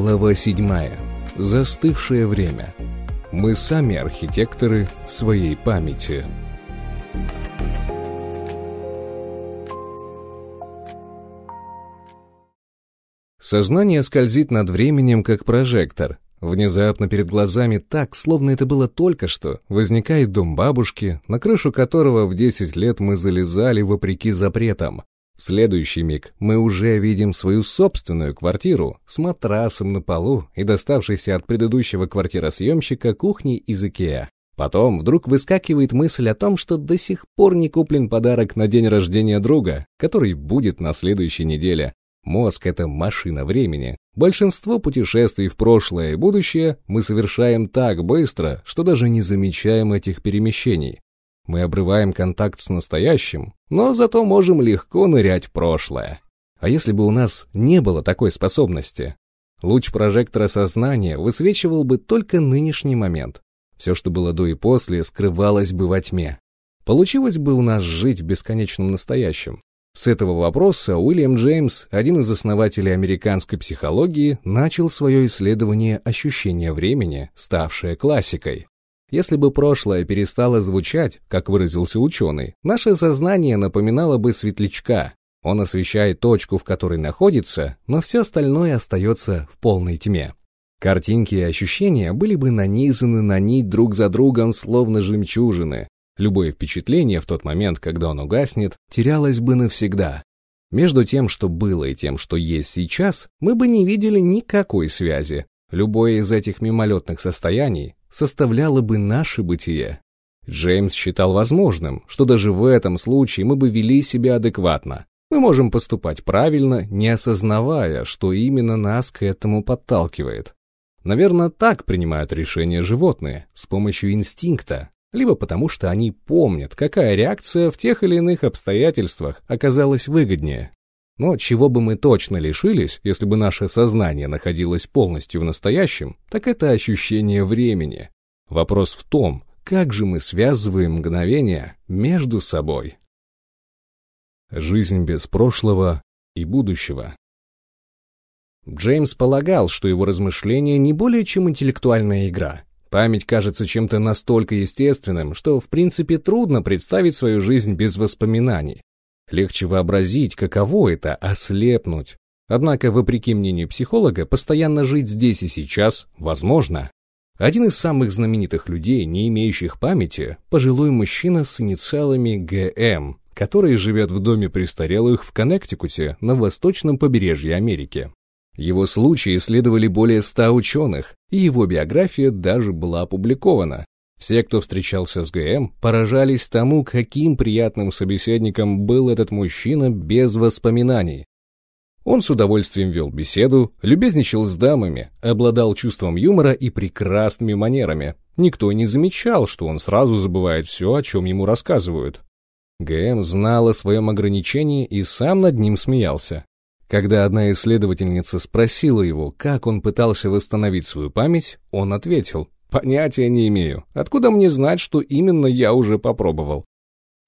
Глава 7. Застывшее время. Мы сами архитекторы своей памяти. Сознание скользит над временем, как прожектор. Внезапно перед глазами так, словно это было только что, возникает дом бабушки, на крышу которого в 10 лет мы залезали вопреки запретам. В следующий миг мы уже видим свою собственную квартиру с матрасом на полу и доставшейся от предыдущего квартиросъемщика кухни из Икеа. Потом вдруг выскакивает мысль о том, что до сих пор не куплен подарок на день рождения друга, который будет на следующей неделе. Мозг — это машина времени. Большинство путешествий в прошлое и будущее мы совершаем так быстро, что даже не замечаем этих перемещений. Мы обрываем контакт с настоящим, но зато можем легко нырять в прошлое. А если бы у нас не было такой способности? Луч прожектора сознания высвечивал бы только нынешний момент. Все, что было до и после, скрывалось бы во тьме. Получилось бы у нас жить в бесконечном настоящем. С этого вопроса Уильям Джеймс, один из основателей американской психологии, начал свое исследование ощущения времени, ставшее классикой. Если бы прошлое перестало звучать, как выразился ученый, наше сознание напоминало бы светлячка. Он освещает точку, в которой находится, но все остальное остается в полной тьме. Картинки и ощущения были бы нанизаны на нить друг за другом, словно жемчужины. Любое впечатление в тот момент, когда он угаснет, терялось бы навсегда. Между тем, что было, и тем, что есть сейчас, мы бы не видели никакой связи. Любое из этих мимолетных состояний составляло бы наше бытие. Джеймс считал возможным, что даже в этом случае мы бы вели себя адекватно. Мы можем поступать правильно, не осознавая, что именно нас к этому подталкивает. Наверное, так принимают решения животные, с помощью инстинкта, либо потому что они помнят, какая реакция в тех или иных обстоятельствах оказалась выгоднее. Но чего бы мы точно лишились, если бы наше сознание находилось полностью в настоящем, так это ощущение времени. Вопрос в том, как же мы связываем мгновения между собой. Жизнь без прошлого и будущего. Джеймс полагал, что его размышления не более чем интеллектуальная игра. Память кажется чем-то настолько естественным, что в принципе трудно представить свою жизнь без воспоминаний. Легче вообразить, каково это — ослепнуть. Однако, вопреки мнению психолога, постоянно жить здесь и сейчас возможно. Один из самых знаменитых людей, не имеющих памяти, пожилой мужчина с инициалами ГМ, который живет в доме престарелых в Коннектикуте на восточном побережье Америки. Его случай исследовали более ста ученых, и его биография даже была опубликована. Все, кто встречался с ГМ, поражались тому, каким приятным собеседником был этот мужчина без воспоминаний. Он с удовольствием вел беседу, любезничал с дамами, обладал чувством юмора и прекрасными манерами. Никто не замечал, что он сразу забывает все, о чем ему рассказывают. ГМ знал о своем ограничении и сам над ним смеялся. Когда одна исследовательница спросила его, как он пытался восстановить свою память, он ответил, Понятия не имею. Откуда мне знать, что именно я уже попробовал?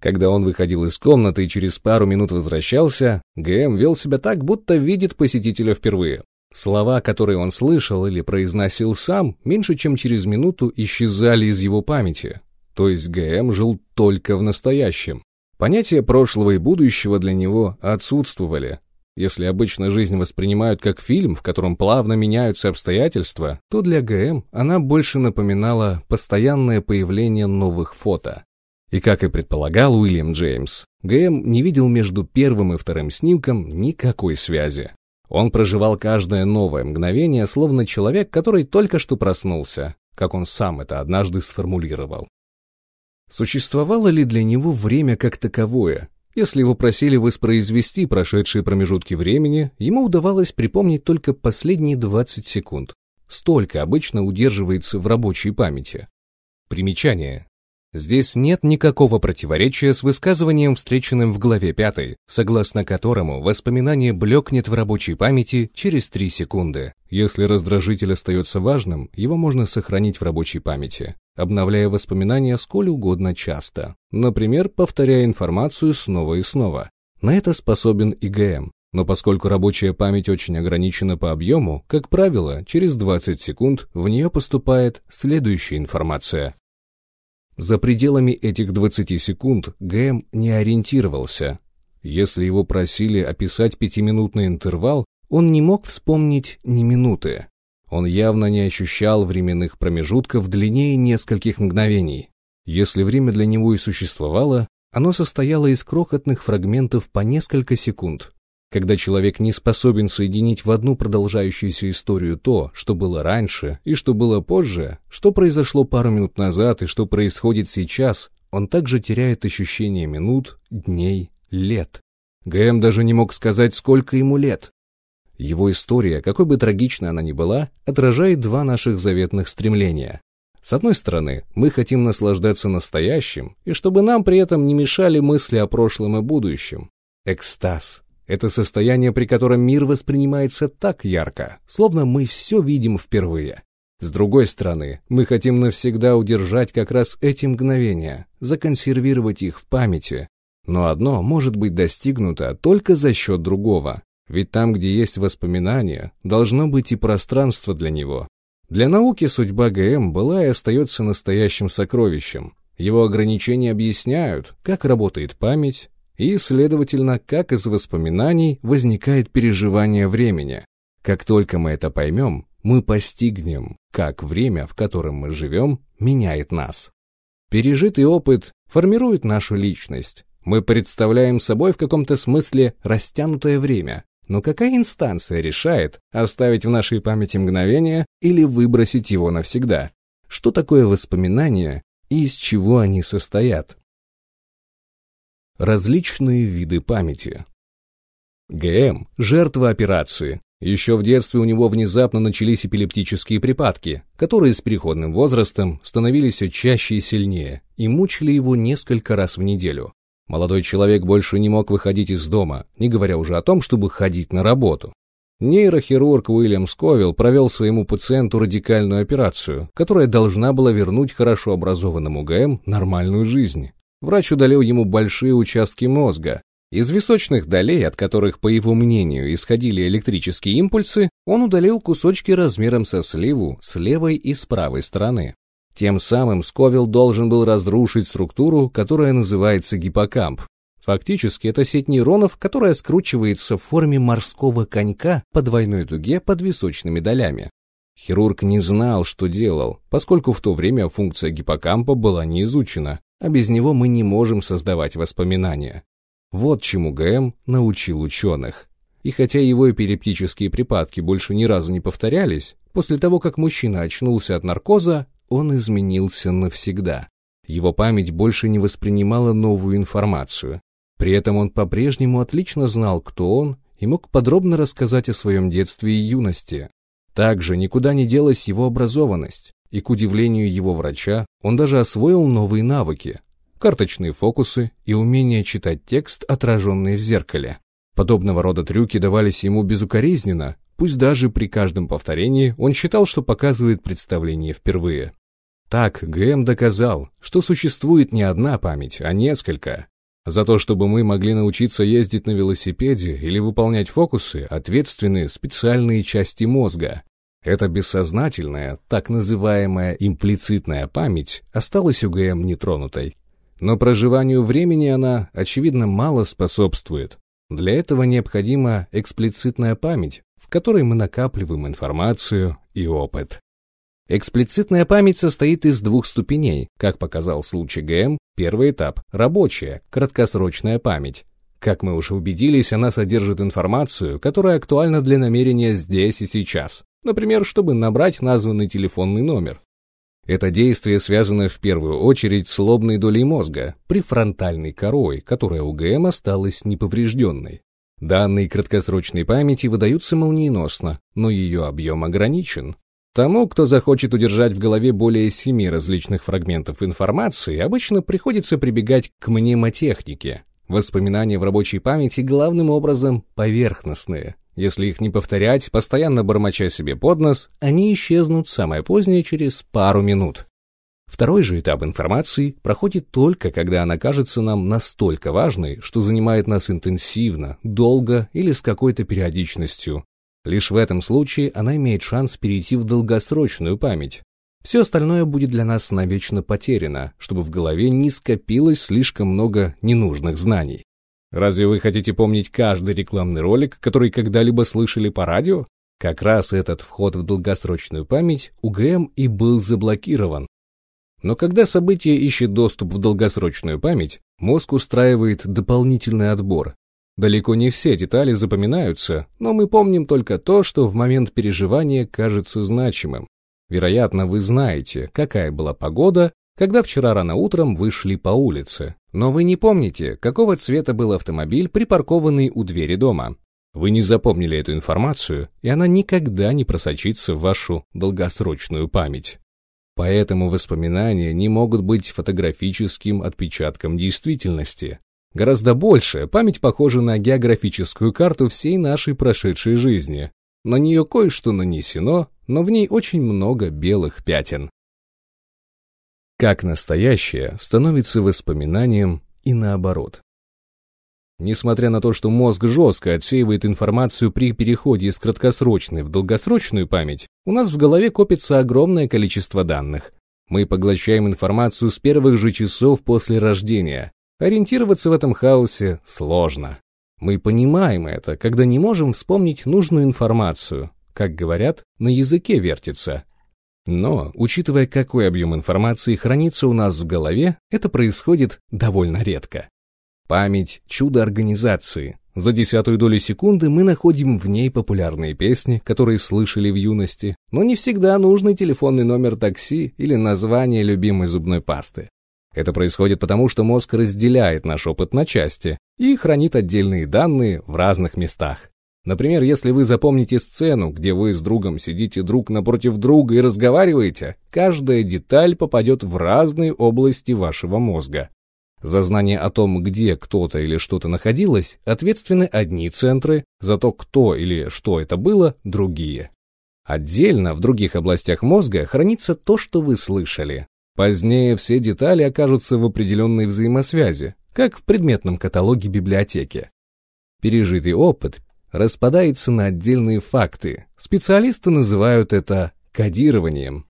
Когда он выходил из комнаты и через пару минут возвращался, ГМ вел себя так, будто видит посетителя впервые. Слова, которые он слышал или произносил сам, меньше чем через минуту исчезали из его памяти. То есть ГМ жил только в настоящем. Понятия прошлого и будущего для него отсутствовали, если обычно жизнь воспринимают как фильм, в котором плавно меняются обстоятельства, то для ГМ она больше напоминала постоянное появление новых фото. И как и предполагал Уильям Джеймс, ГМ не видел между первым и вторым снимком никакой связи. Он проживал каждое новое мгновение, словно человек, который только что проснулся, как он сам это однажды сформулировал. Существовало ли для него время как таковое, если его просили воспроизвести прошедшие промежутки времени, ему удавалось припомнить только последние 20 секунд. Столько обычно удерживается в рабочей памяти. Примечание. Здесь нет никакого противоречия с высказыванием, встреченным в главе 5, согласно которому воспоминание блекнет в рабочей памяти через 3 секунды. Если раздражитель остается важным, его можно сохранить в рабочей памяти, обновляя воспоминания сколь угодно часто. Например, повторяя информацию снова и снова. На это способен ИГМ. Но поскольку рабочая память очень ограничена по объему, как правило, через 20 секунд в нее поступает следующая информация. За пределами этих 20 секунд ГМ не ориентировался. Если его просили описать пятиминутный интервал, он не мог вспомнить ни минуты. Он явно не ощущал временных промежутков длиннее нескольких мгновений. Если время для него и существовало, оно состояло из крохотных фрагментов по несколько секунд. Когда человек не способен соединить в одну продолжающуюся историю то, что было раньше и что было позже, что произошло пару минут назад и что происходит сейчас, он также теряет ощущение минут, дней, лет. ГМ даже не мог сказать, сколько ему лет. Его история, какой бы трагичной она ни была, отражает два наших заветных стремления. С одной стороны, мы хотим наслаждаться настоящим, и чтобы нам при этом не мешали мысли о прошлом и будущем. Экстаз — это состояние, при котором мир воспринимается так ярко, словно мы все видим впервые. С другой стороны, мы хотим навсегда удержать как раз эти мгновения, законсервировать их в памяти. Но одно может быть достигнуто только за счет другого. Ведь там, где есть воспоминания, должно быть и пространство для него. Для науки судьба ГМ была и остается настоящим сокровищем. Его ограничения объясняют, как работает память, и, следовательно, как из воспоминаний возникает переживание времени. Как только мы это поймем, мы постигнем, как время, в котором мы живем, меняет нас. Пережитый опыт формирует нашу личность. Мы представляем собой в каком-то смысле растянутое время, но какая инстанция решает, оставить в нашей памяти мгновение или выбросить его навсегда? Что такое воспоминания и из чего они состоят? Различные виды памяти. ГМ – жертва операции. Еще в детстве у него внезапно начались эпилептические припадки, которые с переходным возрастом становились все чаще и сильнее и мучили его несколько раз в неделю. Молодой человек больше не мог выходить из дома, не говоря уже о том, чтобы ходить на работу. Нейрохирург Уильям Сковилл провел своему пациенту радикальную операцию, которая должна была вернуть хорошо образованному ГМ нормальную жизнь. Врач удалил ему большие участки мозга. Из височных долей, от которых, по его мнению, исходили электрические импульсы, он удалил кусочки размером со сливу с левой и с правой стороны. Тем самым Сковилл должен был разрушить структуру, которая называется гиппокамп. Фактически это сеть нейронов, которая скручивается в форме морского конька по двойной дуге под височными долями. Хирург не знал, что делал, поскольку в то время функция гиппокампа была не изучена, а без него мы не можем создавать воспоминания. Вот чему ГМ научил ученых. И хотя его эпилептические припадки больше ни разу не повторялись, после того, как мужчина очнулся от наркоза, он изменился навсегда. Его память больше не воспринимала новую информацию. При этом он по-прежнему отлично знал, кто он, и мог подробно рассказать о своем детстве и юности. Также никуда не делась его образованность, и, к удивлению его врача, он даже освоил новые навыки – карточные фокусы и умение читать текст, отраженный в зеркале. Подобного рода трюки давались ему безукоризненно, пусть даже при каждом повторении он считал, что показывает представление впервые. Так ГМ доказал, что существует не одна память, а несколько. За то, чтобы мы могли научиться ездить на велосипеде или выполнять фокусы, ответственны специальные части мозга. Эта бессознательная, так называемая имплицитная память осталась у ГМ нетронутой. Но проживанию времени она, очевидно, мало способствует. Для этого необходима эксплицитная память, в которой мы накапливаем информацию и опыт. Эксплицитная память состоит из двух ступеней. Как показал случай ГМ, первый этап – рабочая, краткосрочная память. Как мы уже убедились, она содержит информацию, которая актуальна для намерения здесь и сейчас. Например, чтобы набрать названный телефонный номер. Это действие связано в первую очередь с лобной долей мозга, префронтальной корой, которая у ГМ осталась неповрежденной. Данные краткосрочной памяти выдаются молниеносно, но ее объем ограничен. Тому, кто захочет удержать в голове более семи различных фрагментов информации, обычно приходится прибегать к мнемотехнике. Воспоминания в рабочей памяти главным образом поверхностные. Если их не повторять, постоянно бормоча себе под нос, они исчезнут самое позднее через пару минут. Второй же этап информации проходит только, когда она кажется нам настолько важной, что занимает нас интенсивно, долго или с какой-то периодичностью. Лишь в этом случае она имеет шанс перейти в долгосрочную память. Все остальное будет для нас навечно потеряно, чтобы в голове не скопилось слишком много ненужных знаний. Разве вы хотите помнить каждый рекламный ролик, который когда-либо слышали по радио? Как раз этот вход в долгосрочную память у ГМ и был заблокирован. Но когда событие ищет доступ в долгосрочную память, мозг устраивает дополнительный отбор. Далеко не все детали запоминаются, но мы помним только то, что в момент переживания кажется значимым. Вероятно, вы знаете, какая была погода, когда вчера рано утром вышли по улице. Но вы не помните, какого цвета был автомобиль, припаркованный у двери дома. Вы не запомнили эту информацию, и она никогда не просочится в вашу долгосрочную память. Поэтому воспоминания не могут быть фотографическим отпечатком действительности. Гораздо больше память похожа на географическую карту всей нашей прошедшей жизни. На нее кое-что нанесено, но в ней очень много белых пятен. Как настоящее становится воспоминанием и наоборот. Несмотря на то, что мозг жестко отсеивает информацию при переходе из краткосрочной в долгосрочную память, у нас в голове копится огромное количество данных. Мы поглощаем информацию с первых же часов после рождения. Ориентироваться в этом хаосе сложно. Мы понимаем это, когда не можем вспомнить нужную информацию. Как говорят, на языке вертится. Но, учитывая, какой объем информации хранится у нас в голове, это происходит довольно редко. Память – чудо организации. За десятую долю секунды мы находим в ней популярные песни, которые слышали в юности, но не всегда нужный телефонный номер такси или название любимой зубной пасты. Это происходит потому, что мозг разделяет наш опыт на части и хранит отдельные данные в разных местах. Например, если вы запомните сцену, где вы с другом сидите друг напротив друга и разговариваете, каждая деталь попадет в разные области вашего мозга. За знание о том, где кто-то или что-то находилось, ответственны одни центры, за то, кто или что это было, другие. Отдельно в других областях мозга хранится то, что вы слышали. Позднее все детали окажутся в определенной взаимосвязи, как в предметном каталоге библиотеки. Пережитый опыт распадается на отдельные факты. Специалисты называют это кодированием.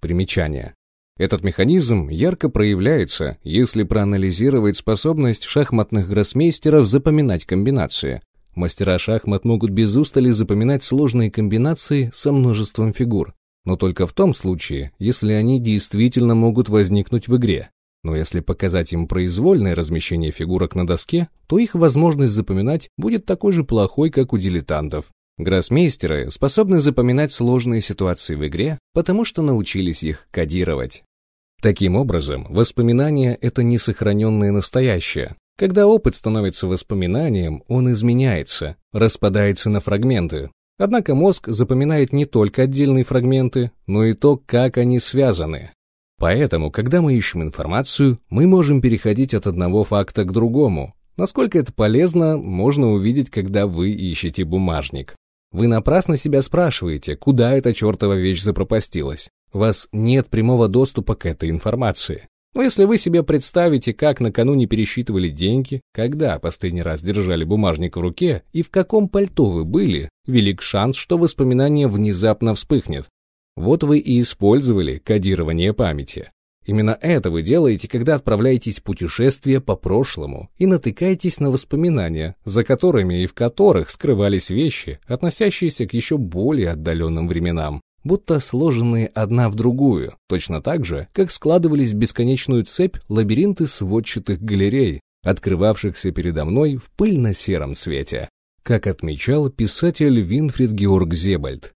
Примечание. Этот механизм ярко проявляется, если проанализировать способность шахматных гроссмейстеров запоминать комбинации. Мастера шахмат могут без устали запоминать сложные комбинации со множеством фигур, но только в том случае, если они действительно могут возникнуть в игре. Но если показать им произвольное размещение фигурок на доске, то их возможность запоминать будет такой же плохой, как у дилетантов. Гроссмейстеры способны запоминать сложные ситуации в игре, потому что научились их кодировать. Таким образом, воспоминание — это несохраненное настоящее. Когда опыт становится воспоминанием, он изменяется, распадается на фрагменты. Однако мозг запоминает не только отдельные фрагменты, но и то, как они связаны. Поэтому, когда мы ищем информацию, мы можем переходить от одного факта к другому. Насколько это полезно, можно увидеть, когда вы ищете бумажник. Вы напрасно себя спрашиваете, куда эта чертова вещь запропастилась. У вас нет прямого доступа к этой информации. Но если вы себе представите, как накануне пересчитывали деньги, когда последний раз держали бумажник в руке и в каком пальто вы были, велик шанс, что воспоминание внезапно вспыхнет. Вот вы и использовали кодирование памяти. Именно это вы делаете, когда отправляетесь в путешествие по прошлому и натыкаетесь на воспоминания, за которыми и в которых скрывались вещи, относящиеся к еще более отдаленным временам будто сложенные одна в другую, точно так же, как складывались в бесконечную цепь лабиринты сводчатых галерей, открывавшихся передо мной в пыльно-сером свете, как отмечал писатель Винфрид Георг Зебальд.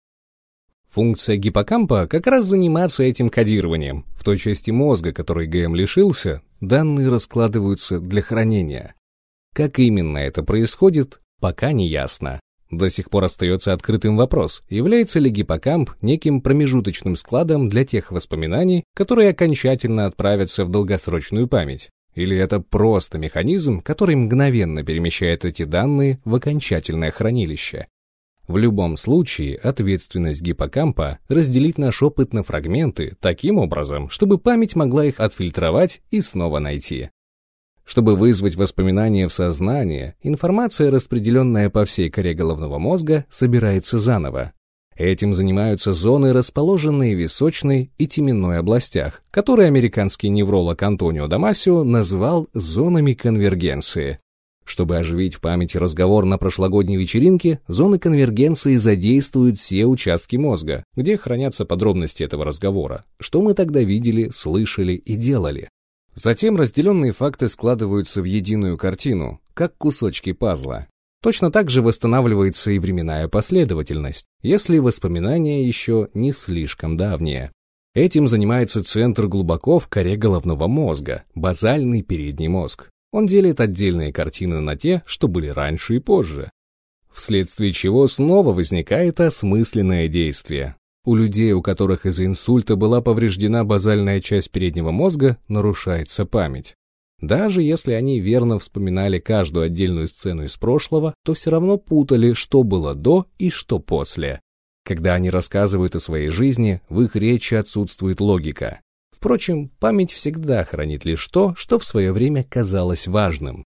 Функция гиппокампа как раз заниматься этим кодированием. В той части мозга, которой ГМ лишился, данные раскладываются для хранения. Как именно это происходит, пока не ясно. До сих пор остается открытым вопрос, является ли гиппокамп неким промежуточным складом для тех воспоминаний, которые окончательно отправятся в долгосрочную память. Или это просто механизм, который мгновенно перемещает эти данные в окончательное хранилище. В любом случае, ответственность гиппокампа разделить наш опыт на фрагменты таким образом, чтобы память могла их отфильтровать и снова найти. Чтобы вызвать воспоминания в сознание, информация, распределенная по всей коре головного мозга, собирается заново. Этим занимаются зоны, расположенные в височной и теменной областях, которые американский невролог Антонио Дамасио назвал зонами конвергенции. Чтобы оживить в памяти разговор на прошлогодней вечеринке, зоны конвергенции задействуют все участки мозга, где хранятся подробности этого разговора, что мы тогда видели, слышали и делали. Затем разделенные факты складываются в единую картину, как кусочки пазла. Точно так же восстанавливается и временная последовательность, если воспоминания еще не слишком давние. Этим занимается центр глубоко в коре головного мозга, базальный передний мозг. Он делит отдельные картины на те, что были раньше и позже. Вследствие чего снова возникает осмысленное действие. У людей, у которых из-за инсульта была повреждена базальная часть переднего мозга, нарушается память. Даже если они верно вспоминали каждую отдельную сцену из прошлого, то все равно путали, что было до и что после. Когда они рассказывают о своей жизни, в их речи отсутствует логика. Впрочем, память всегда хранит лишь то, что в свое время казалось важным.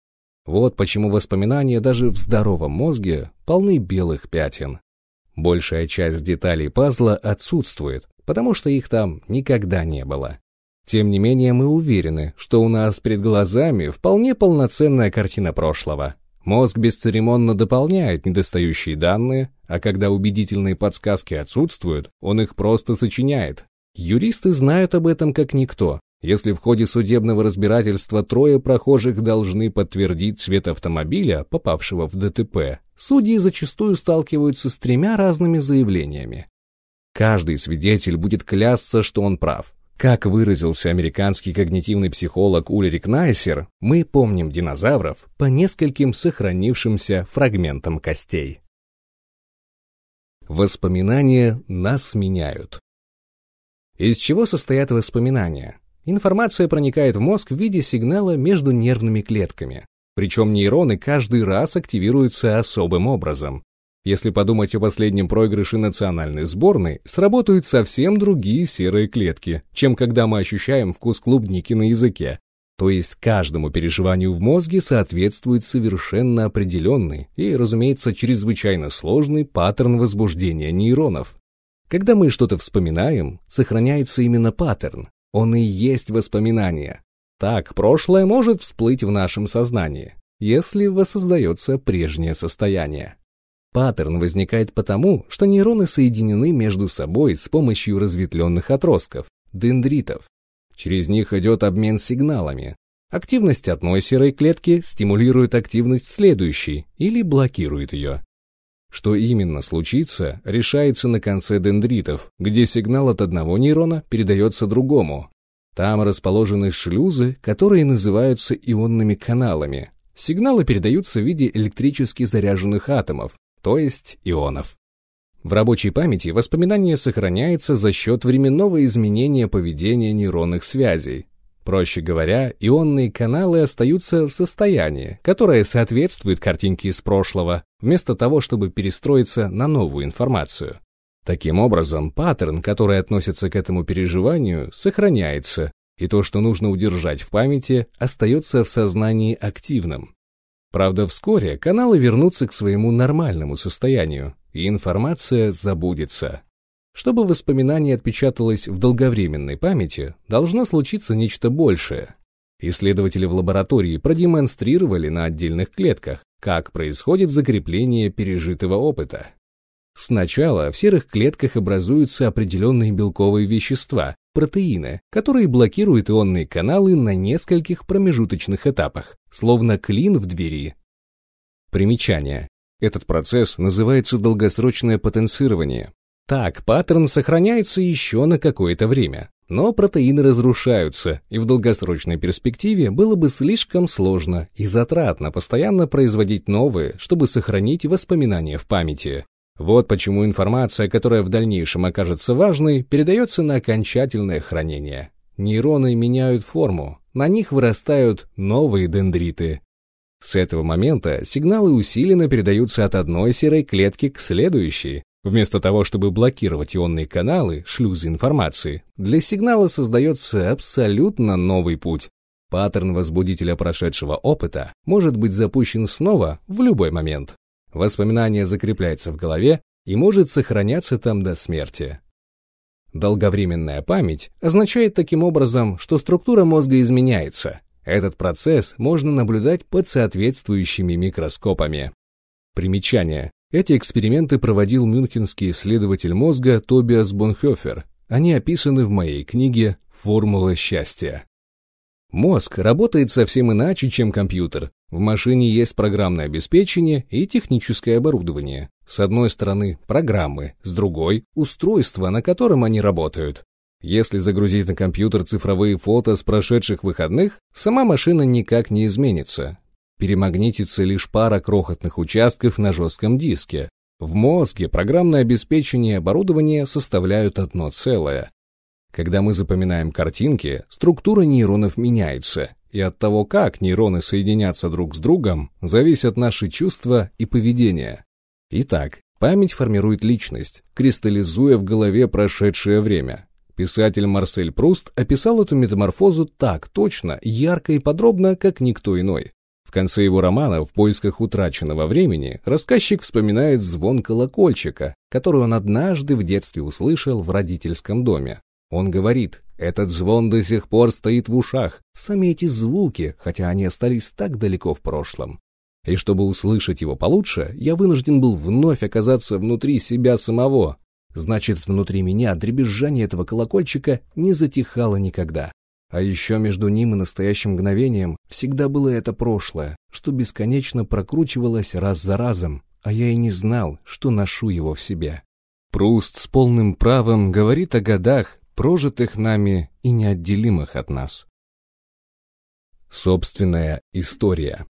Вот почему воспоминания даже в здоровом мозге полны белых пятен. Большая часть деталей пазла отсутствует, потому что их там никогда не было. Тем не менее, мы уверены, что у нас перед глазами вполне полноценная картина прошлого. Мозг бесцеремонно дополняет недостающие данные, а когда убедительные подсказки отсутствуют, он их просто сочиняет, Юристы знают об этом как никто. Если в ходе судебного разбирательства трое прохожих должны подтвердить цвет автомобиля, попавшего в ДТП, судьи зачастую сталкиваются с тремя разными заявлениями. Каждый свидетель будет клясться, что он прав. Как выразился американский когнитивный психолог Ульрик Найсер, мы помним динозавров по нескольким сохранившимся фрагментам костей. Воспоминания нас меняют. Из чего состоят воспоминания? Информация проникает в мозг в виде сигнала между нервными клетками. Причем нейроны каждый раз активируются особым образом. Если подумать о последнем проигрыше национальной сборной, сработают совсем другие серые клетки, чем когда мы ощущаем вкус клубники на языке. То есть каждому переживанию в мозге соответствует совершенно определенный и, разумеется, чрезвычайно сложный паттерн возбуждения нейронов. Когда мы что-то вспоминаем, сохраняется именно паттерн. Он и есть воспоминание. Так, прошлое может всплыть в нашем сознании, если воссоздается прежнее состояние. Паттерн возникает потому, что нейроны соединены между собой с помощью разветвленных отростков, дендритов. Через них идет обмен сигналами. Активность одной серой клетки стимулирует активность следующей или блокирует ее. Что именно случится, решается на конце дендритов, где сигнал от одного нейрона передается другому. Там расположены шлюзы, которые называются ионными каналами. Сигналы передаются в виде электрически заряженных атомов, то есть ионов. В рабочей памяти воспоминание сохраняется за счет временного изменения поведения нейронных связей, Проще говоря, ионные каналы остаются в состоянии, которое соответствует картинке из прошлого, вместо того, чтобы перестроиться на новую информацию. Таким образом, паттерн, который относится к этому переживанию, сохраняется, и то, что нужно удержать в памяти, остается в сознании активным. Правда, вскоре каналы вернутся к своему нормальному состоянию, и информация забудется. Чтобы воспоминание отпечаталось в долговременной памяти, должно случиться нечто большее. Исследователи в лаборатории продемонстрировали на отдельных клетках, как происходит закрепление пережитого опыта. Сначала в серых клетках образуются определенные белковые вещества, протеины, которые блокируют ионные каналы на нескольких промежуточных этапах, словно клин в двери. Примечание. Этот процесс называется долгосрочное потенцирование. Так, паттерн сохраняется еще на какое-то время, но протеины разрушаются, и в долгосрочной перспективе было бы слишком сложно и затратно постоянно производить новые, чтобы сохранить воспоминания в памяти. Вот почему информация, которая в дальнейшем окажется важной, передается на окончательное хранение. Нейроны меняют форму, на них вырастают новые дендриты. С этого момента сигналы усиленно передаются от одной серой клетки к следующей. Вместо того, чтобы блокировать ионные каналы, шлюзы информации, для сигнала создается абсолютно новый путь. Паттерн возбудителя прошедшего опыта может быть запущен снова в любой момент. Воспоминание закрепляется в голове и может сохраняться там до смерти. Долговременная память означает таким образом, что структура мозга изменяется, этот процесс можно наблюдать под соответствующими микроскопами. Примечание. Эти эксперименты проводил мюнхенский исследователь мозга Тобиас Бонхёфер. Они описаны в моей книге «Формула счастья». Мозг работает совсем иначе, чем компьютер. В машине есть программное обеспечение и техническое оборудование. С одной стороны программы, с другой – устройства, на котором они работают. Если загрузить на компьютер цифровые фото с прошедших выходных, сама машина никак не изменится. Перемагнитится лишь пара крохотных участков на жестком диске. В мозге программное обеспечение и оборудование составляют одно целое. Когда мы запоминаем картинки, структура нейронов меняется, и от того, как нейроны соединятся друг с другом, зависят наши чувства и поведение. Итак, память формирует личность, кристаллизуя в голове прошедшее время. Писатель Марсель Пруст описал эту метаморфозу так точно, ярко и подробно, как никто иной. В конце его романа «В поисках утраченного времени» рассказчик вспоминает звон колокольчика, который он однажды в детстве услышал в родительском доме. Он говорит, этот звон до сих пор стоит в ушах, сами эти звуки, хотя они остались так далеко в прошлом. И чтобы услышать его получше, я вынужден был вновь оказаться внутри себя самого, Значит, внутри меня дребезжание этого колокольчика не затихало никогда. А еще между ним и настоящим мгновением всегда было это прошлое, что бесконечно прокручивалось раз за разом, а я и не знал, что ношу его в себе. Пруст с полным правом говорит о годах, прожитых нами и неотделимых от нас. Собственная история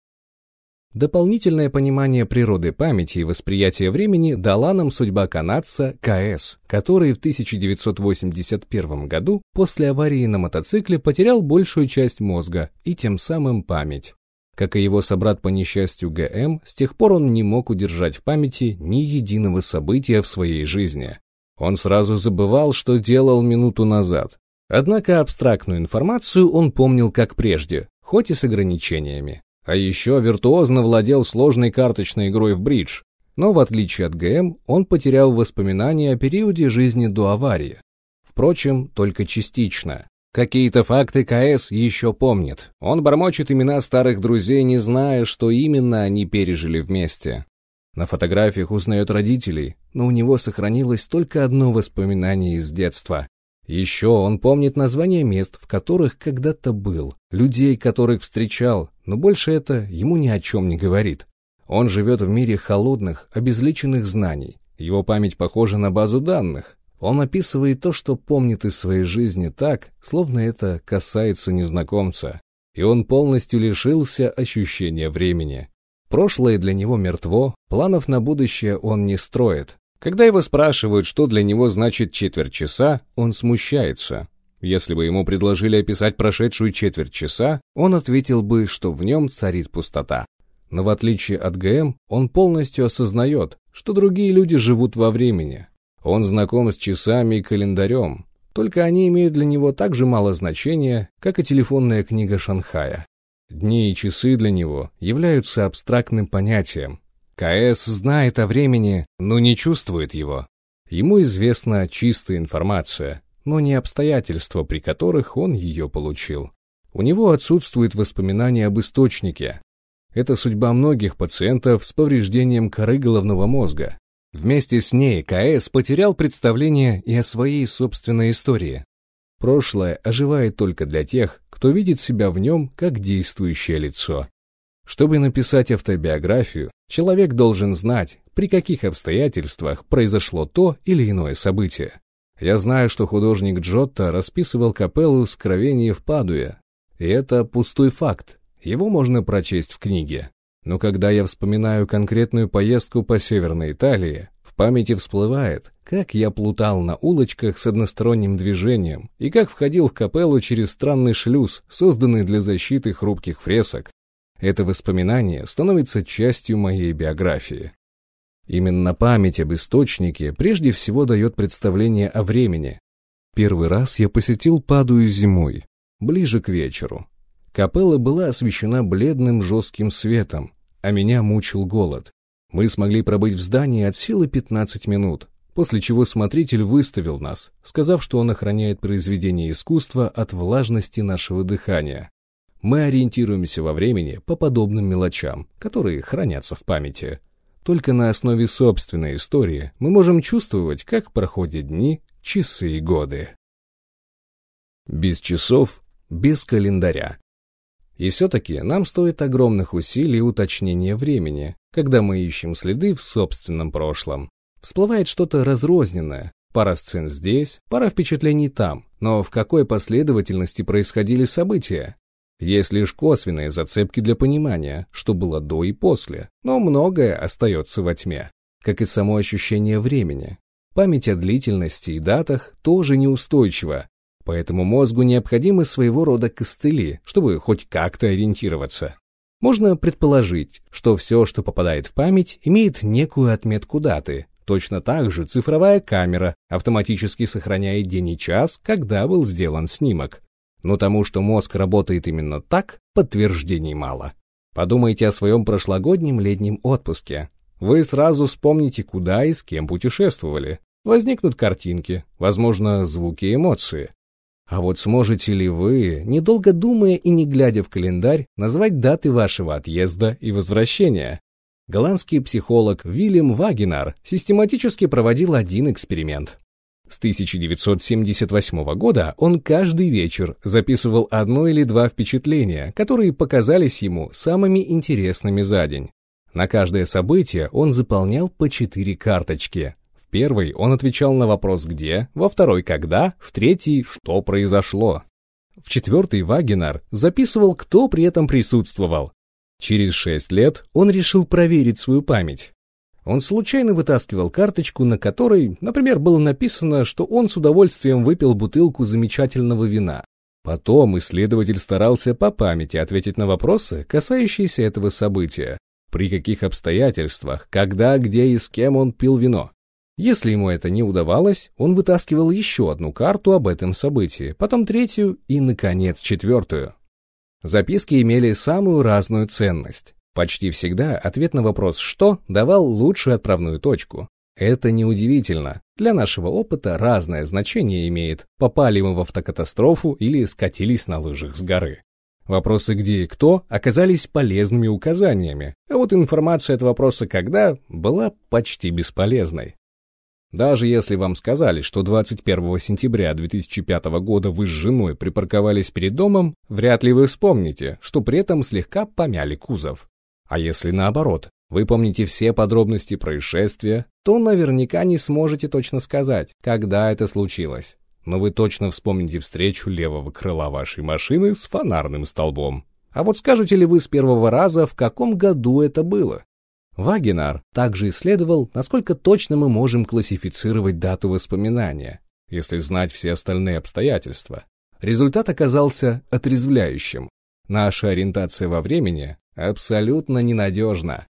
Дополнительное понимание природы памяти и восприятия времени дала нам судьба канадца КС, который в 1981 году после аварии на мотоцикле потерял большую часть мозга и тем самым память. Как и его собрат по несчастью ГМ, с тех пор он не мог удержать в памяти ни единого события в своей жизни. Он сразу забывал, что делал минуту назад. Однако абстрактную информацию он помнил как прежде, хоть и с ограничениями. А еще виртуозно владел сложной карточной игрой в бридж. Но в отличие от ГМ, он потерял воспоминания о периоде жизни до аварии. Впрочем, только частично. Какие-то факты КС еще помнит. Он бормочет имена старых друзей, не зная, что именно они пережили вместе. На фотографиях узнает родителей, но у него сохранилось только одно воспоминание из детства. Еще он помнит названия мест, в которых когда-то был, людей, которых встречал, но больше это ему ни о чем не говорит. Он живет в мире холодных, обезличенных знаний. Его память похожа на базу данных. Он описывает то, что помнит из своей жизни так, словно это касается незнакомца. И он полностью лишился ощущения времени. Прошлое для него мертво, планов на будущее он не строит, когда его спрашивают, что для него значит четверть часа, он смущается. Если бы ему предложили описать прошедшую четверть часа, он ответил бы, что в нем царит пустота. Но в отличие от ГМ, он полностью осознает, что другие люди живут во времени. Он знаком с часами и календарем, только они имеют для него так же мало значения, как и телефонная книга Шанхая. Дни и часы для него являются абстрактным понятием, КС знает о времени, но не чувствует его. Ему известна чистая информация, но не обстоятельства, при которых он ее получил. У него отсутствует воспоминания об источнике. Это судьба многих пациентов с повреждением коры головного мозга. Вместе с ней КС потерял представление и о своей собственной истории. Прошлое оживает только для тех, кто видит себя в нем как действующее лицо. Чтобы написать автобиографию, человек должен знать, при каких обстоятельствах произошло то или иное событие. Я знаю, что художник Джотто расписывал капеллу скровения в Падуе, и это пустой факт, его можно прочесть в книге. Но когда я вспоминаю конкретную поездку по Северной Италии, в памяти всплывает, как я плутал на улочках с односторонним движением и как входил в капеллу через странный шлюз, созданный для защиты хрупких фресок, Это воспоминание становится частью моей биографии. Именно память об источнике прежде всего дает представление о времени. Первый раз я посетил Падую зимой, ближе к вечеру. Капелла была освещена бледным жестким светом, а меня мучил голод. Мы смогли пробыть в здании от силы 15 минут, после чего смотритель выставил нас, сказав, что он охраняет произведение искусства от влажности нашего дыхания. Мы ориентируемся во времени по подобным мелочам, которые хранятся в памяти. Только на основе собственной истории мы можем чувствовать, как проходят дни, часы и годы. Без часов, без календаря. И все-таки нам стоит огромных усилий уточнения времени, когда мы ищем следы в собственном прошлом. Всплывает что-то разрозненное, пара сцен здесь, пара впечатлений там, но в какой последовательности происходили события? Есть лишь косвенные зацепки для понимания, что было до и после, но многое остается во тьме, как и само ощущение времени. Память о длительности и датах тоже неустойчива, Поэтому мозгу необходимы своего рода костыли, чтобы хоть как-то ориентироваться. Можно предположить, что все, что попадает в память, имеет некую отметку даты. Точно так же цифровая камера автоматически сохраняет день и час, когда был сделан снимок. Но тому, что мозг работает именно так, подтверждений мало. Подумайте о своем прошлогоднем летнем отпуске. Вы сразу вспомните, куда и с кем путешествовали. Возникнут картинки, возможно, звуки и эмоции. А вот сможете ли вы, недолго думая и не глядя в календарь, назвать даты вашего отъезда и возвращения? Голландский психолог Вильям Вагенар систематически проводил один эксперимент. С 1978 года он каждый вечер записывал одно или два впечатления, которые показались ему самыми интересными за день. На каждое событие он заполнял по четыре карточки, первой он отвечал на вопрос «где», во второй «когда», в третьей «что произошло». В четвертой Вагенар записывал, кто при этом присутствовал. Через шесть лет он решил проверить свою память. Он случайно вытаскивал карточку, на которой, например, было написано, что он с удовольствием выпил бутылку замечательного вина. Потом исследователь старался по памяти ответить на вопросы, касающиеся этого события. При каких обстоятельствах, когда, где и с кем он пил вино. Если ему это не удавалось, он вытаскивал еще одну карту об этом событии, потом третью и, наконец, четвертую. Записки имели самую разную ценность. Почти всегда ответ на вопрос «что» давал лучшую отправную точку. Это неудивительно. Для нашего опыта разное значение имеет, попали мы в автокатастрофу или скатились на лыжах с горы. Вопросы «где» и «кто» оказались полезными указаниями, а вот информация от вопроса «когда» была почти бесполезной. Даже если вам сказали, что 21 сентября 2005 года вы с женой припарковались перед домом, вряд ли вы вспомните, что при этом слегка помяли кузов. А если наоборот, вы помните все подробности происшествия, то наверняка не сможете точно сказать, когда это случилось. Но вы точно вспомните встречу левого крыла вашей машины с фонарным столбом. А вот скажете ли вы с первого раза, в каком году это было? Вагенар также исследовал, насколько точно мы можем классифицировать дату воспоминания, если знать все остальные обстоятельства. Результат оказался отрезвляющим. Наша ориентация во времени абсолютно ненадежна.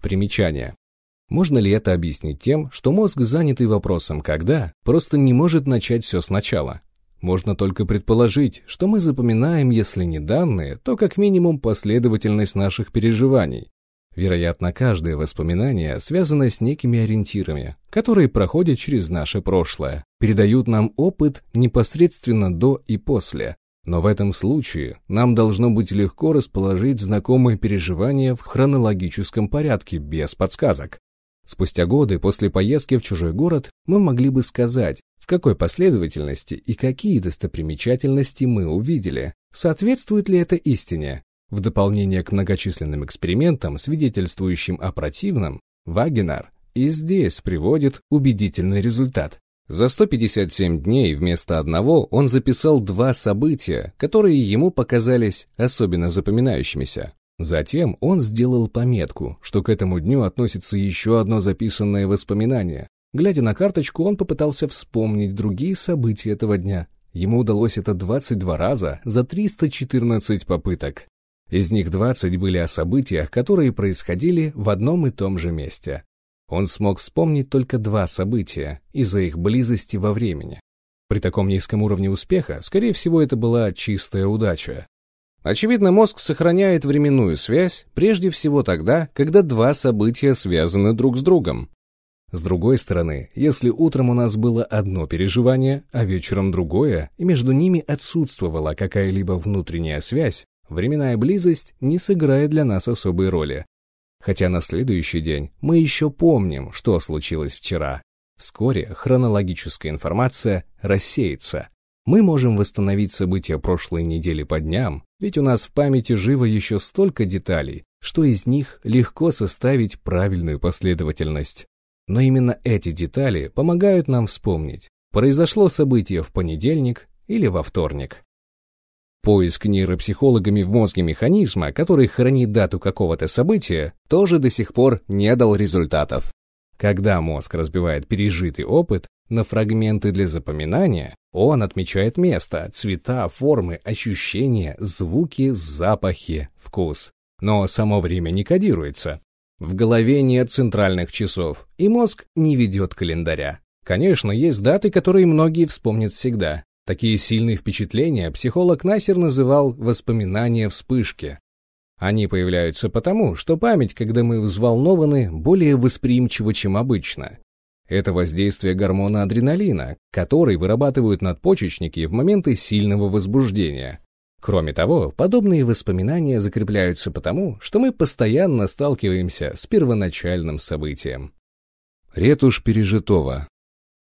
Примечание. Можно ли это объяснить тем, что мозг, занятый вопросом «когда», просто не может начать все сначала? Можно только предположить, что мы запоминаем, если не данные, то как минимум последовательность наших переживаний, Вероятно, каждое воспоминание связано с некими ориентирами, которые проходят через наше прошлое, передают нам опыт непосредственно до и после. Но в этом случае нам должно быть легко расположить знакомые переживания в хронологическом порядке, без подсказок. Спустя годы после поездки в чужой город мы могли бы сказать, в какой последовательности и какие достопримечательности мы увидели, соответствует ли это истине, в дополнение к многочисленным экспериментам, свидетельствующим о противном, Вагенар и здесь приводит убедительный результат. За 157 дней вместо одного он записал два события, которые ему показались особенно запоминающимися. Затем он сделал пометку, что к этому дню относится еще одно записанное воспоминание. Глядя на карточку, он попытался вспомнить другие события этого дня. Ему удалось это 22 раза за 314 попыток. Из них 20 были о событиях, которые происходили в одном и том же месте. Он смог вспомнить только два события из-за их близости во времени. При таком низком уровне успеха, скорее всего, это была чистая удача. Очевидно, мозг сохраняет временную связь прежде всего тогда, когда два события связаны друг с другом. С другой стороны, если утром у нас было одно переживание, а вечером другое, и между ними отсутствовала какая-либо внутренняя связь, временная близость не сыграет для нас особой роли. Хотя на следующий день мы еще помним, что случилось вчера. Вскоре хронологическая информация рассеется. Мы можем восстановить события прошлой недели по дням, ведь у нас в памяти живо еще столько деталей, что из них легко составить правильную последовательность. Но именно эти детали помогают нам вспомнить, произошло событие в понедельник или во вторник. Поиск нейропсихологами в мозге механизма, который хранит дату какого-то события, тоже до сих пор не дал результатов. Когда мозг разбивает пережитый опыт на фрагменты для запоминания, он отмечает место, цвета, формы, ощущения, звуки, запахи, вкус. Но само время не кодируется. В голове нет центральных часов, и мозг не ведет календаря. Конечно, есть даты, которые многие вспомнят всегда. Такие сильные впечатления психолог Насер называл «воспоминания вспышки». Они появляются потому, что память, когда мы взволнованы, более восприимчива, чем обычно. Это воздействие гормона адреналина, который вырабатывают надпочечники в моменты сильного возбуждения. Кроме того, подобные воспоминания закрепляются потому, что мы постоянно сталкиваемся с первоначальным событием. Ретушь пережитого.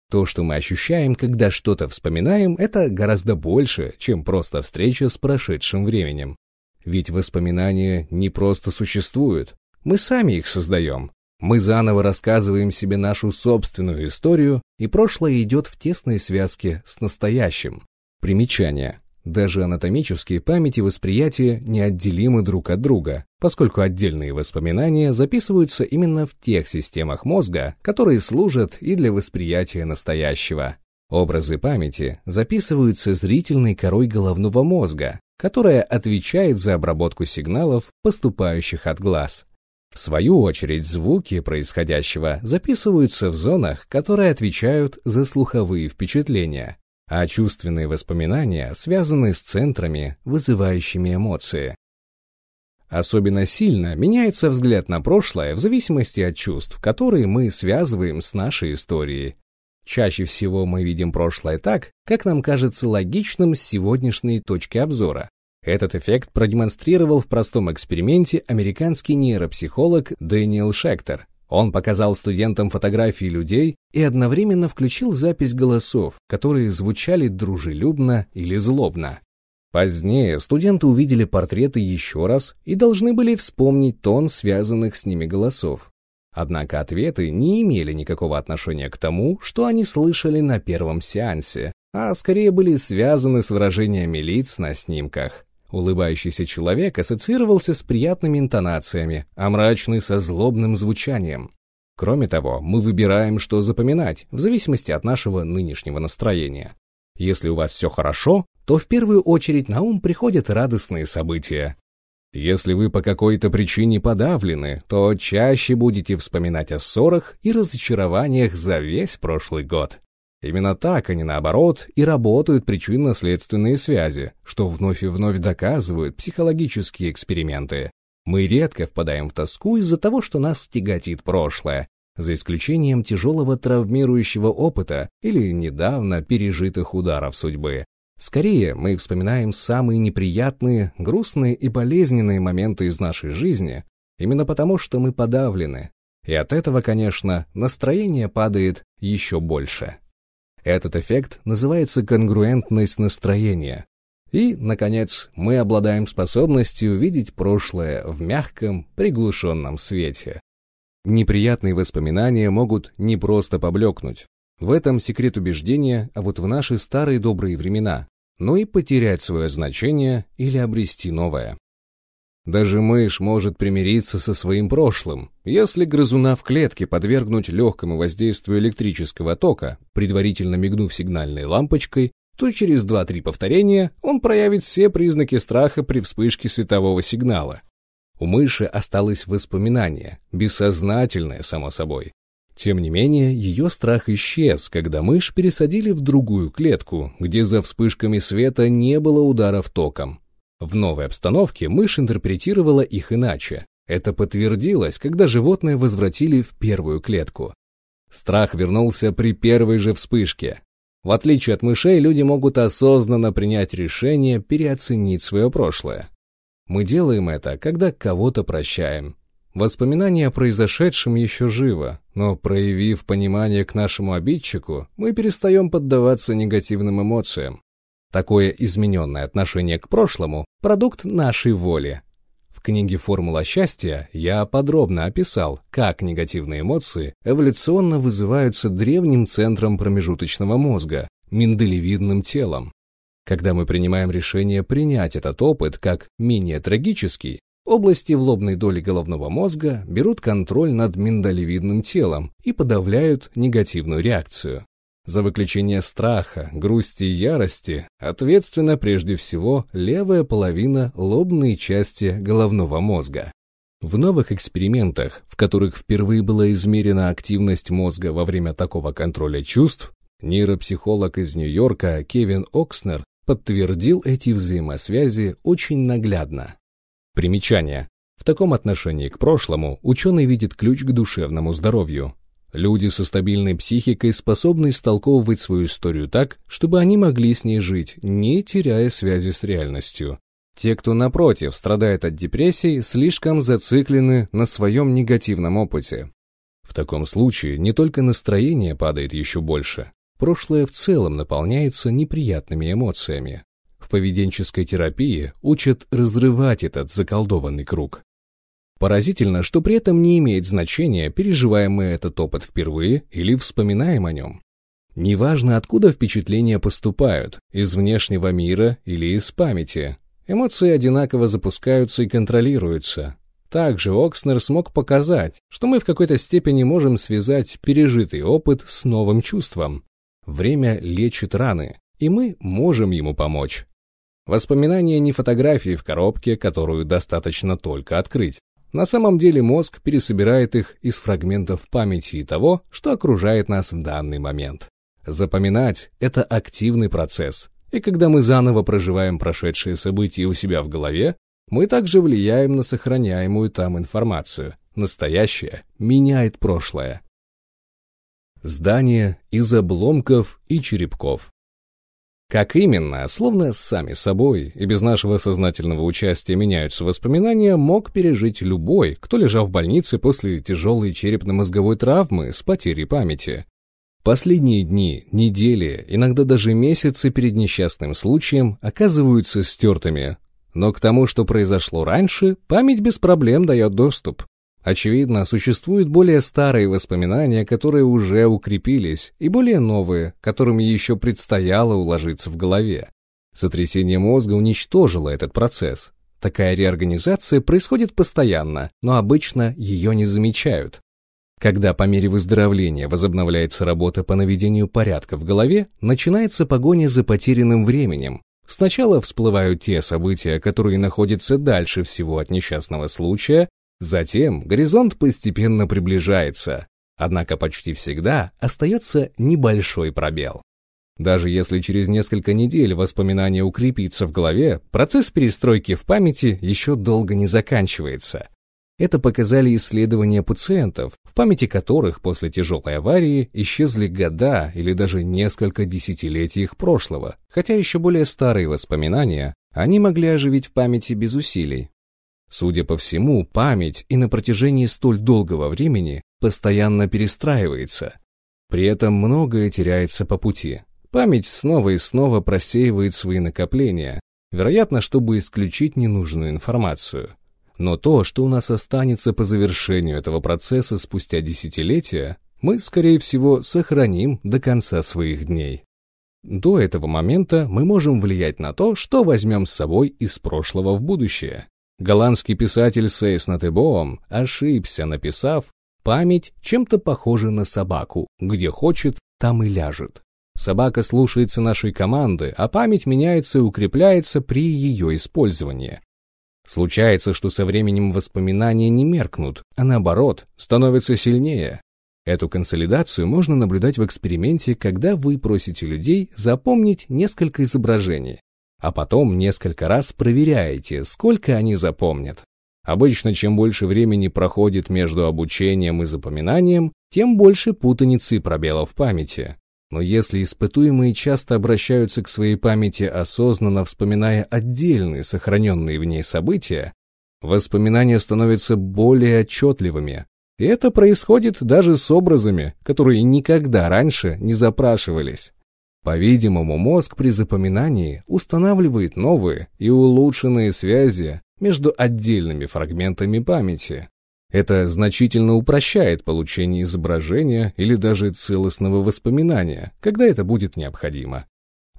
То, что мы ощущаем, когда что-то вспоминаем, это гораздо больше, чем просто встреча с прошедшим временем. Ведь воспоминания не просто существуют, мы сами их создаем. Мы заново рассказываем себе нашу собственную историю, и прошлое идет в тесной связке с настоящим. Примечание. Даже анатомические памяти восприятия неотделимы друг от друга, поскольку отдельные воспоминания записываются именно в тех системах мозга, которые служат и для восприятия настоящего. Образы памяти записываются зрительной корой головного мозга, которая отвечает за обработку сигналов, поступающих от глаз. В свою очередь, звуки происходящего записываются в зонах, которые отвечают за слуховые впечатления, а чувственные воспоминания связаны с центрами, вызывающими эмоции. Особенно сильно меняется взгляд на прошлое в зависимости от чувств, которые мы связываем с нашей историей. Чаще всего мы видим прошлое так, как нам кажется логичным с сегодняшней точки обзора. Этот эффект продемонстрировал в простом эксперименте американский нейропсихолог Дэниел Шектер, он показал студентам фотографии людей и одновременно включил запись голосов, которые звучали дружелюбно или злобно. Позднее студенты увидели портреты еще раз и должны были вспомнить тон связанных с ними голосов. Однако ответы не имели никакого отношения к тому, что они слышали на первом сеансе, а скорее были связаны с выражениями лиц на снимках. Улыбающийся человек ассоциировался с приятными интонациями, а мрачный со злобным звучанием. Кроме того, мы выбираем, что запоминать, в зависимости от нашего нынешнего настроения. Если у вас все хорошо, то в первую очередь на ум приходят радостные события. Если вы по какой-то причине подавлены, то чаще будете вспоминать о ссорах и разочарованиях за весь прошлый год. Именно так, а не наоборот, и работают причинно-следственные связи, что вновь и вновь доказывают психологические эксперименты. Мы редко впадаем в тоску из-за того, что нас тяготит прошлое, за исключением тяжелого травмирующего опыта или недавно пережитых ударов судьбы. Скорее, мы вспоминаем самые неприятные, грустные и болезненные моменты из нашей жизни, именно потому, что мы подавлены. И от этого, конечно, настроение падает еще больше. Этот эффект называется конгруентность настроения. И, наконец, мы обладаем способностью видеть прошлое в мягком, приглушенном свете. Неприятные воспоминания могут не просто поблекнуть. В этом секрет убеждения, а вот в наши старые добрые времена, но и потерять свое значение или обрести новое. Даже мышь может примириться со своим прошлым. Если грызуна в клетке подвергнуть легкому воздействию электрического тока, предварительно мигнув сигнальной лампочкой, то через 2-3 повторения он проявит все признаки страха при вспышке светового сигнала. У мыши осталось воспоминание, бессознательное, само собой. Тем не менее, ее страх исчез, когда мышь пересадили в другую клетку, где за вспышками света не было ударов током. В новой обстановке мышь интерпретировала их иначе. Это подтвердилось, когда животное возвратили в первую клетку. Страх вернулся при первой же вспышке. В отличие от мышей, люди могут осознанно принять решение переоценить свое прошлое. Мы делаем это, когда кого-то прощаем. Воспоминание о произошедшем еще живо, но проявив понимание к нашему обидчику, мы перестаем поддаваться негативным эмоциям. Такое измененное отношение к прошлому – продукт нашей воли. В книге «Формула счастья» я подробно описал, как негативные эмоции эволюционно вызываются древним центром промежуточного мозга – миндалевидным телом. Когда мы принимаем решение принять этот опыт как менее трагический, области в лобной доли головного мозга берут контроль над миндалевидным телом и подавляют негативную реакцию. За выключение страха, грусти и ярости ответственна прежде всего левая половина лобной части головного мозга. В новых экспериментах, в которых впервые была измерена активность мозга во время такого контроля чувств, нейропсихолог из Нью-Йорка Кевин Окснер подтвердил эти взаимосвязи очень наглядно. Примечание. В таком отношении к прошлому ученый видит ключ к душевному здоровью. Люди со стабильной психикой способны истолковывать свою историю так, чтобы они могли с ней жить, не теряя связи с реальностью. Те, кто, напротив, страдает от депрессии, слишком зациклены на своем негативном опыте. В таком случае не только настроение падает еще больше, прошлое в целом наполняется неприятными эмоциями. В поведенческой терапии учат разрывать этот заколдованный круг. Поразительно, что при этом не имеет значения, переживаем мы этот опыт впервые или вспоминаем о нем. Неважно, откуда впечатления поступают, из внешнего мира или из памяти. Эмоции одинаково запускаются и контролируются. Также Окснер смог показать, что мы в какой-то степени можем связать пережитый опыт с новым чувством. Время лечит раны, и мы можем ему помочь. Воспоминания не фотографии в коробке, которую достаточно только открыть. На самом деле мозг пересобирает их из фрагментов памяти и того, что окружает нас в данный момент. Запоминать – это активный процесс, и когда мы заново проживаем прошедшие события у себя в голове, мы также влияем на сохраняемую там информацию. Настоящее меняет прошлое. Здание из обломков и черепков. Как именно, словно сами собой и без нашего сознательного участия меняются воспоминания, мог пережить любой, кто лежал в больнице после тяжелой черепно-мозговой травмы с потерей памяти. Последние дни, недели, иногда даже месяцы перед несчастным случаем оказываются стертыми. Но к тому, что произошло раньше, память без проблем дает доступ. Очевидно, существуют более старые воспоминания, которые уже укрепились, и более новые, которым еще предстояло уложиться в голове. Сотрясение мозга уничтожило этот процесс. Такая реорганизация происходит постоянно, но обычно ее не замечают. Когда по мере выздоровления возобновляется работа по наведению порядка в голове, начинается погоня за потерянным временем. Сначала всплывают те события, которые находятся дальше всего от несчастного случая, Затем горизонт постепенно приближается, однако почти всегда остается небольшой пробел. Даже если через несколько недель воспоминание укрепится в голове, процесс перестройки в памяти еще долго не заканчивается. Это показали исследования пациентов, в памяти которых после тяжелой аварии исчезли года или даже несколько десятилетий их прошлого, хотя еще более старые воспоминания они могли оживить в памяти без усилий, Судя по всему, память и на протяжении столь долгого времени постоянно перестраивается. При этом многое теряется по пути. Память снова и снова просеивает свои накопления, вероятно, чтобы исключить ненужную информацию. Но то, что у нас останется по завершению этого процесса спустя десятилетия, мы, скорее всего, сохраним до конца своих дней. До этого момента мы можем влиять на то, что возьмем с собой из прошлого в будущее. Голландский писатель Сейс Натебоом ошибся, написав «Память чем-то похожа на собаку, где хочет, там и ляжет». Собака слушается нашей команды, а память меняется и укрепляется при ее использовании. Случается, что со временем воспоминания не меркнут, а наоборот, становятся сильнее. Эту консолидацию можно наблюдать в эксперименте, когда вы просите людей запомнить несколько изображений, а потом несколько раз проверяете, сколько они запомнят. Обычно, чем больше времени проходит между обучением и запоминанием, тем больше путаницы и пробелов в памяти. Но если испытуемые часто обращаются к своей памяти осознанно вспоминая отдельные сохраненные в ней события, воспоминания становятся более отчетливыми. И это происходит даже с образами, которые никогда раньше не запрашивались. По-видимому, мозг при запоминании устанавливает новые и улучшенные связи между отдельными фрагментами памяти, это значительно упрощает получение изображения или даже целостного воспоминания, когда это будет необходимо.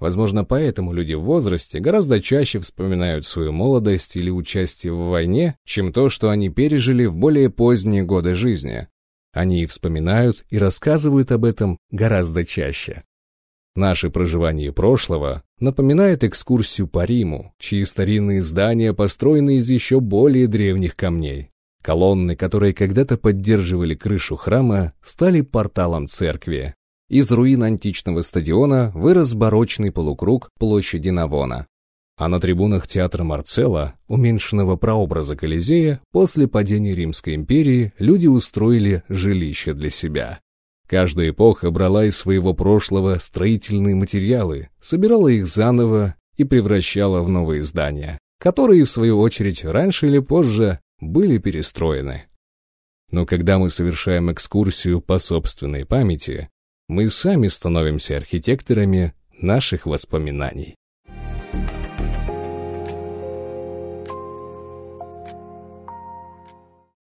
Возможно, поэтому люди в возрасте гораздо чаще вспоминают свою молодость или участие в войне, чем то, что они пережили в более поздние годы жизни. Они вспоминают и рассказывают об этом гораздо чаще. Наше проживание прошлого напоминает экскурсию по Риму, чьи старинные здания построены из еще более древних камней. Колонны, которые когда-то поддерживали крышу храма, стали порталом церкви. Из руин античного стадиона вырос барочный полукруг площади Навона. А на трибунах театра Марцелла, уменьшенного прообраза Колизея, после падения Римской империи люди устроили жилище для себя. Каждая эпоха брала из своего прошлого строительные материалы, собирала их заново и превращала в новые здания, которые, в свою очередь, раньше или позже были перестроены. Но когда мы совершаем экскурсию по собственной памяти, мы сами становимся архитекторами наших воспоминаний.